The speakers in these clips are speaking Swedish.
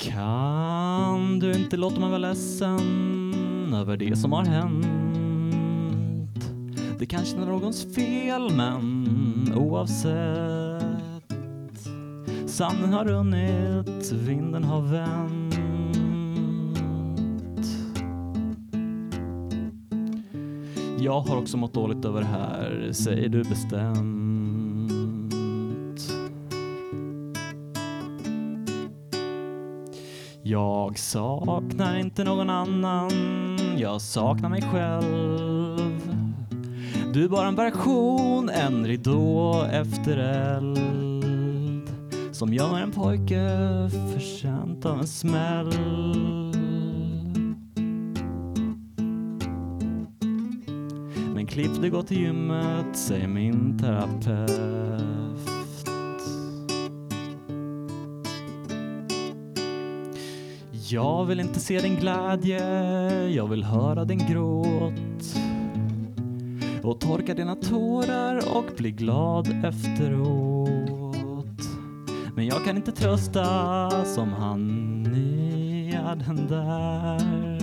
Kan du inte låta mig vara ledsen över det som har hänt? Det kanske är någons fel, men oavsett. Sanden har runnit, vinden har vänt. Jag har också mått dåligt över det här, säger du bestämt. Jag saknar inte någon annan, jag saknar mig själv. Du är bara en version, en ridå efter eld som gömmer en pojke förtjänt av en smäll. Men klipp det gå till gymmet, säger min terapeut. Jag vill inte se din glädje, jag vill höra din gråt. Och torka dina tårar och bli glad efteråt. Men jag kan inte trösta som han är den där.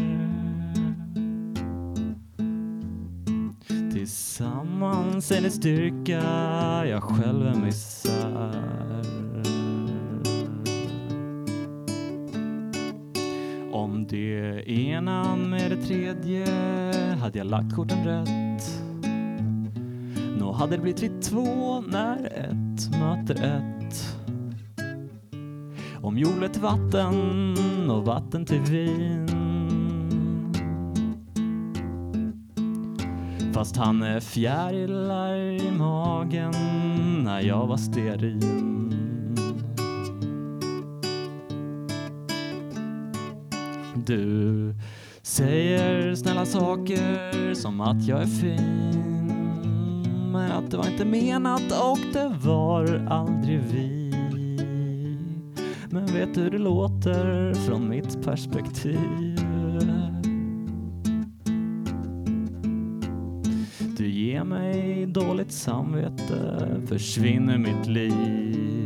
Tillsammans är ni styrka, jag själv är misär. Om det ena med det tredje hade jag lagt korten rätt. Nå hade det blivit två när ett möter ett. Om jord till vatten och vatten till vin. Fast han är fjärilar i magen när jag var sterin. Du säger snälla saker som att jag är fin. Men att det var inte menat och det var aldrig vi. Men vet du hur det låter från mitt perspektiv? Du ger mig dåligt samvete, försvinner mitt liv.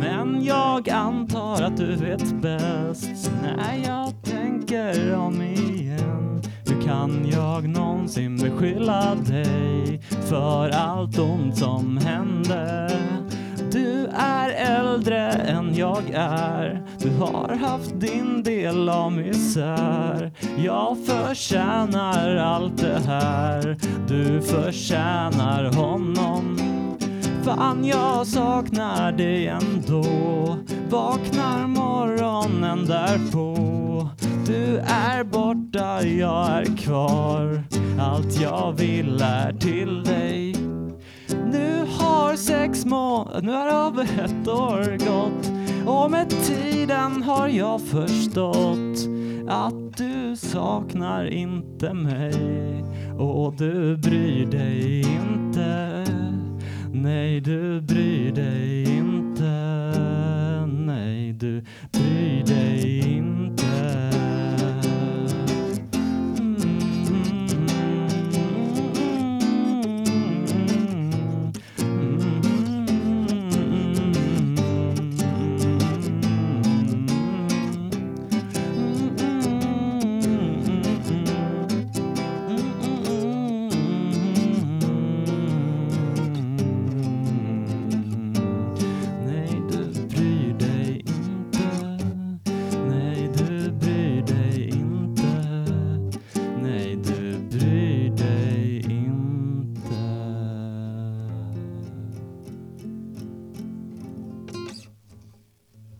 Men jag antar att du vet bäst när jag tänker om igen. Hur kan jag någonsin beskylla dig för allt ont som hände? Du är äldre än jag är. Du har haft din del av misär. Jag förtjänar allt det här. Du förtjänar honom. Fan, jag saknar dig ändå. Vaknar morgonen därpå. Du är borta, jag är kvar. Allt jag vill är till dig. Nu sex månader, nu ett år gått. Och med tiden har jag förstått att du saknar inte mig. Och du bryr dig inte. Nej, du bryr dig.